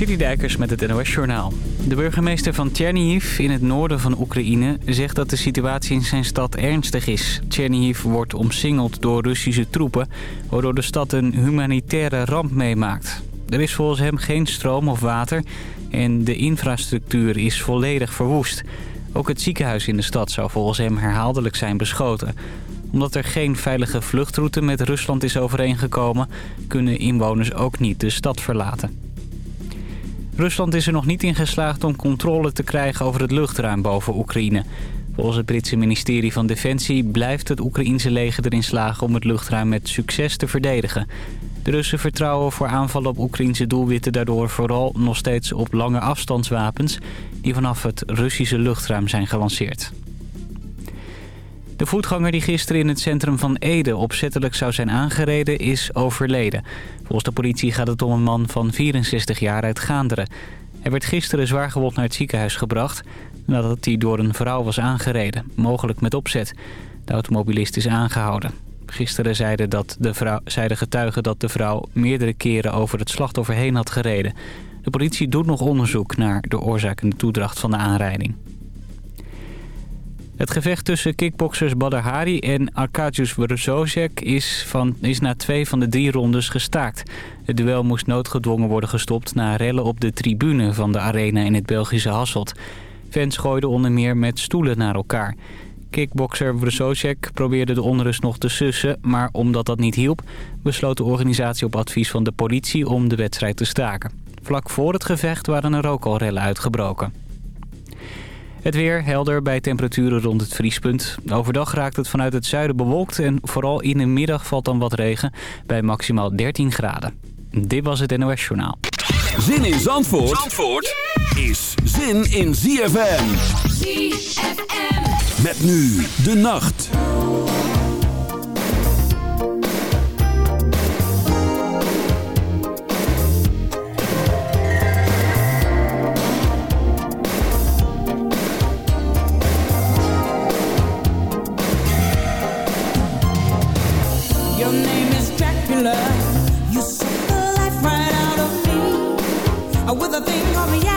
Citydijkers met het NOS Journaal. De burgemeester van Tchernihiv in het noorden van Oekraïne zegt dat de situatie in zijn stad ernstig is. Tchernihiv wordt omsingeld door Russische troepen, waardoor de stad een humanitaire ramp meemaakt. Er is volgens hem geen stroom of water en de infrastructuur is volledig verwoest. Ook het ziekenhuis in de stad zou volgens hem herhaaldelijk zijn beschoten. Omdat er geen veilige vluchtroute met Rusland is overeengekomen... kunnen inwoners ook niet de stad verlaten. Rusland is er nog niet in geslaagd om controle te krijgen over het luchtruim boven Oekraïne. Volgens het Britse ministerie van Defensie blijft het Oekraïense leger erin slagen om het luchtruim met succes te verdedigen. De Russen vertrouwen voor aanvallen op Oekraïnse doelwitten daardoor vooral nog steeds op lange afstandswapens die vanaf het Russische luchtruim zijn gelanceerd. De voetganger die gisteren in het centrum van Ede opzettelijk zou zijn aangereden is overleden. Volgens de politie gaat het om een man van 64 jaar uit Gaanderen. Hij werd gisteren zwaargewond naar het ziekenhuis gebracht nadat hij door een vrouw was aangereden, mogelijk met opzet. De automobilist is aangehouden. Gisteren zeiden, dat de vrouw, zeiden getuigen dat de vrouw meerdere keren over het slachtoffer heen had gereden. De politie doet nog onderzoek naar de oorzaak en de toedracht van de aanrijding. Het gevecht tussen kickboxers Badr Hari en Arkadiusz Wrzosek is, van, is na twee van de drie rondes gestaakt. Het duel moest noodgedwongen worden gestopt na rellen op de tribune van de arena in het Belgische Hasselt. Fans gooiden onder meer met stoelen naar elkaar. Kickbokser Wrzosek probeerde de onrust nog te sussen... maar omdat dat niet hielp, besloot de organisatie op advies van de politie om de wedstrijd te staken. Vlak voor het gevecht waren er ook al rellen uitgebroken. Het weer helder bij temperaturen rond het vriespunt. Overdag raakt het vanuit het zuiden bewolkt en vooral in de middag valt dan wat regen bij maximaal 13 graden. Dit was het NOS Journaal. Zin in Zandvoort, Zandvoort is zin in ZFM. ZFM. Met nu de nacht. the thing of me.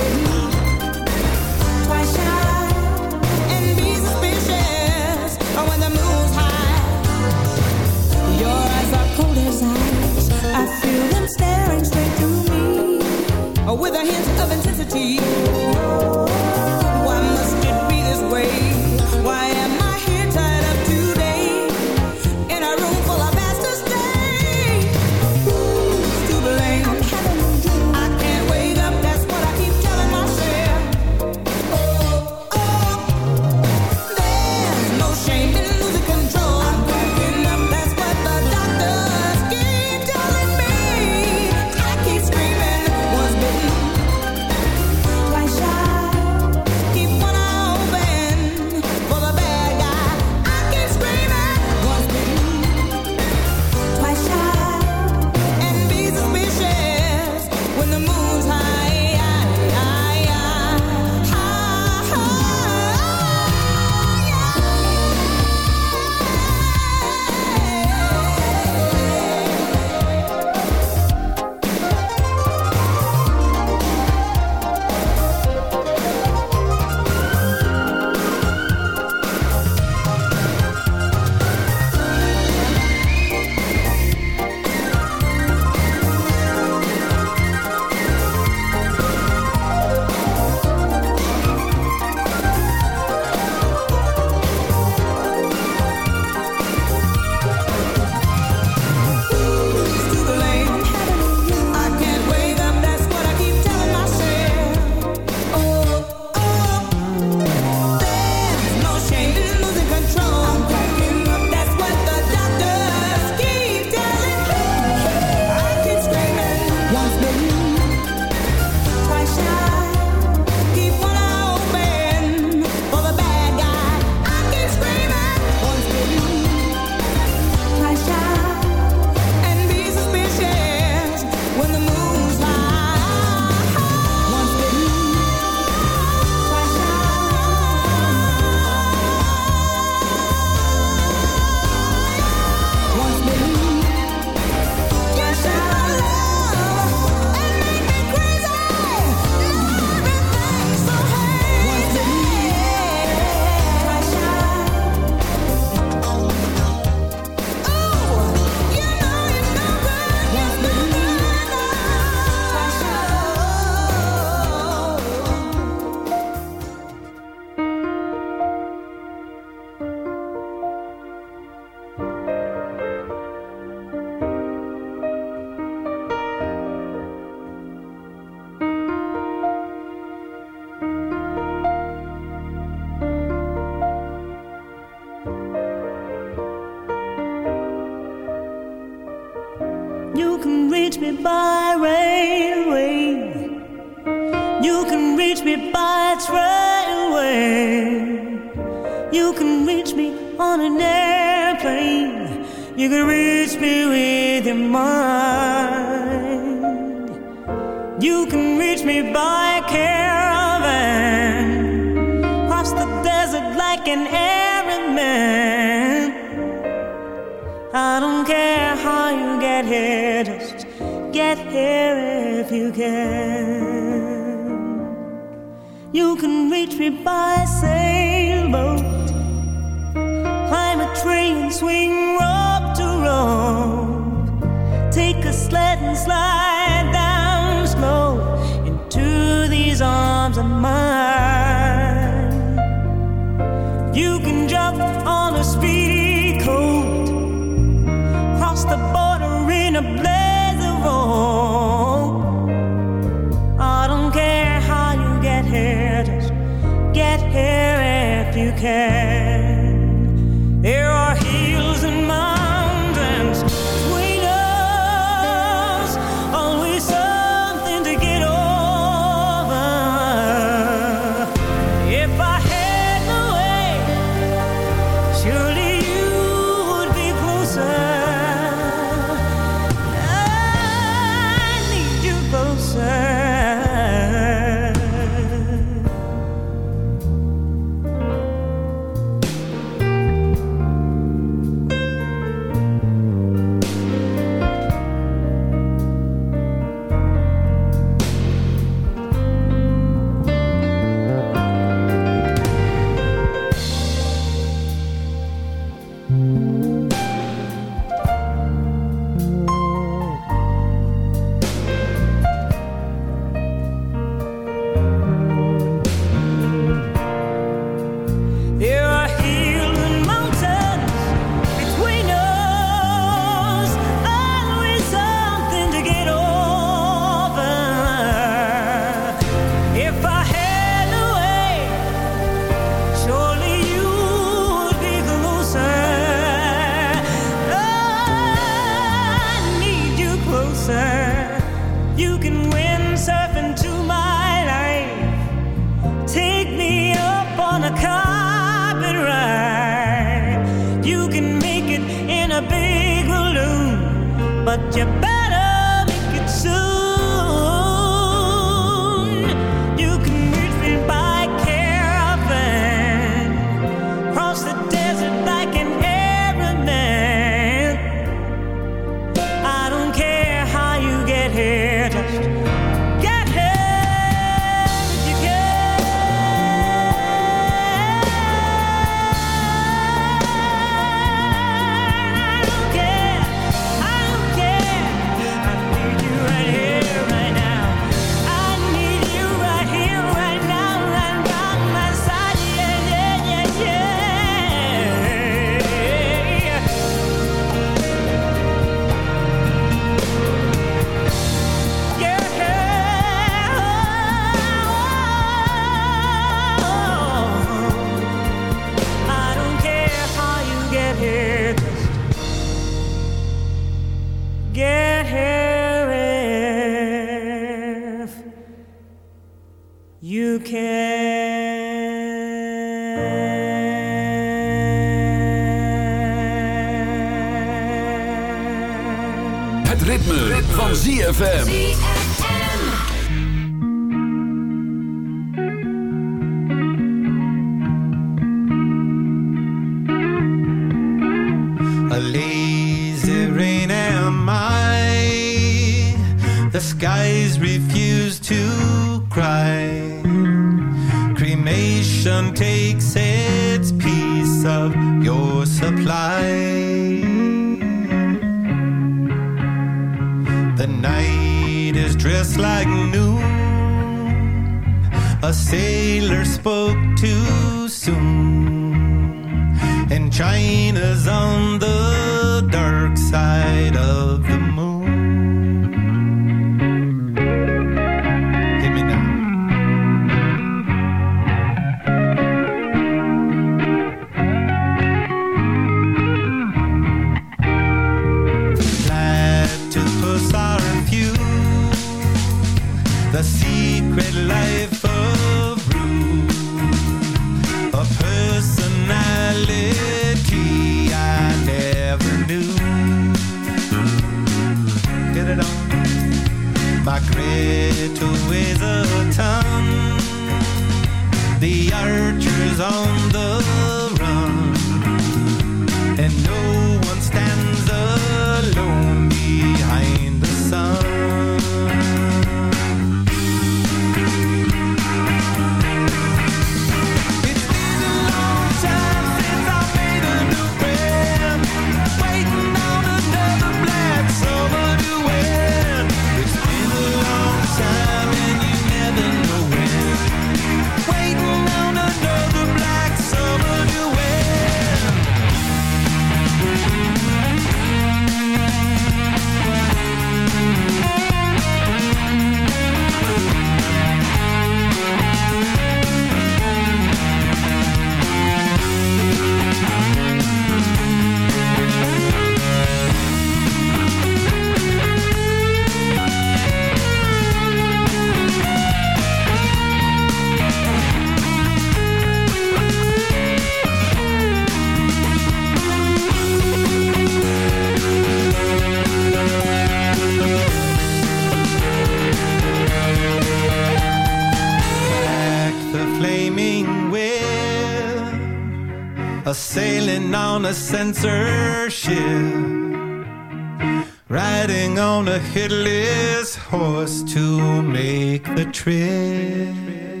Make the trip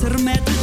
Let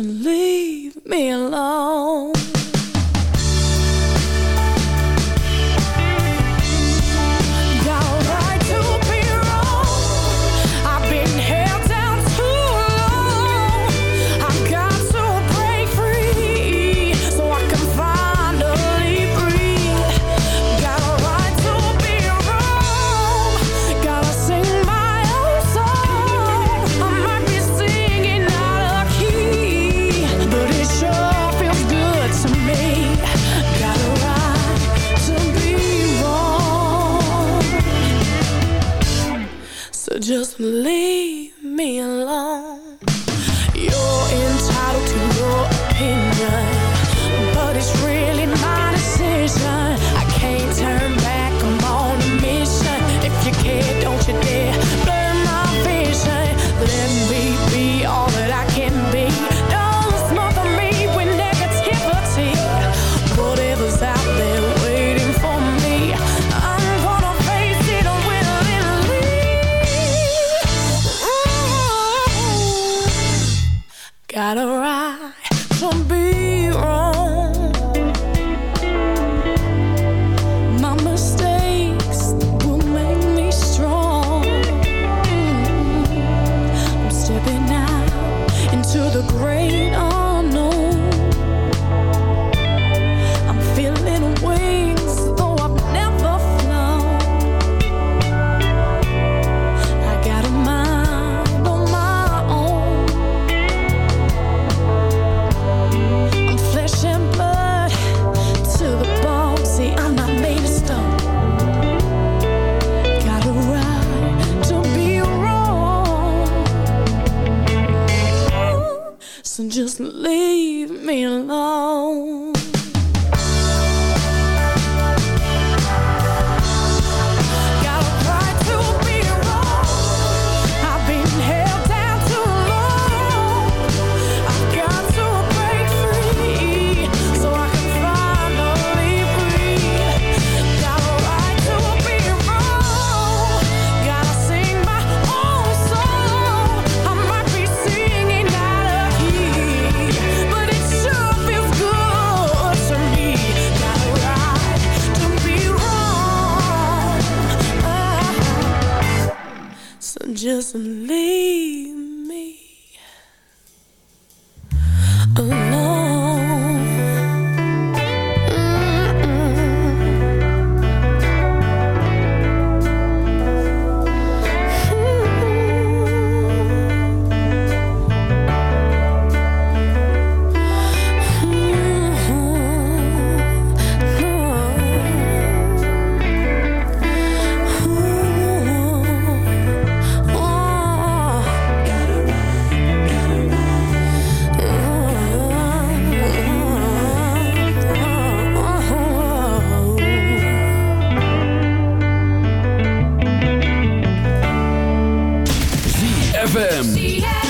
me ZFM.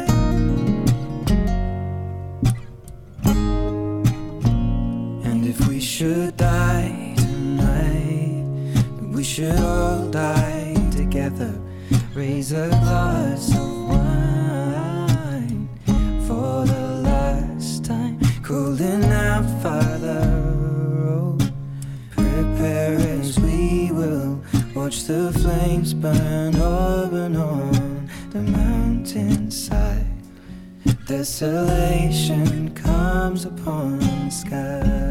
Should die tonight, we should all die together. Raise a glass of wine for the last time. Calling out, Father, oh, prepare as we will watch the flames burn over and on the mountainside. Desolation comes upon the sky.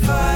25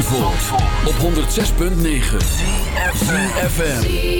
Op 106.9 CFFM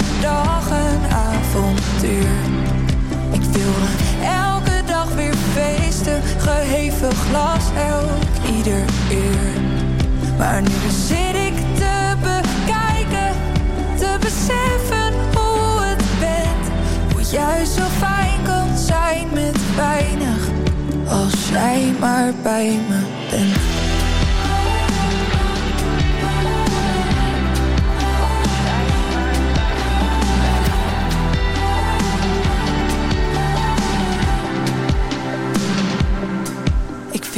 glas elk ieder uur. Maar nu zit ik te bekijken, te beseffen hoe het bent. Hoe juist zo fijn kan zijn met weinig, als jij maar bij me bent.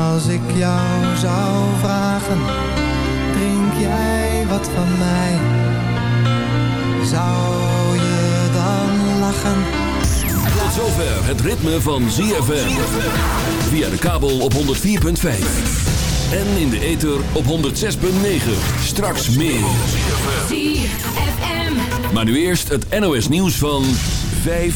Als ik jou zou vragen, drink jij wat van mij? Zou je dan lachen? Tot zover het ritme van ZFM. Via de kabel op 104.5. En in de ether op 106.9. Straks meer. Maar nu eerst het NOS nieuws van 5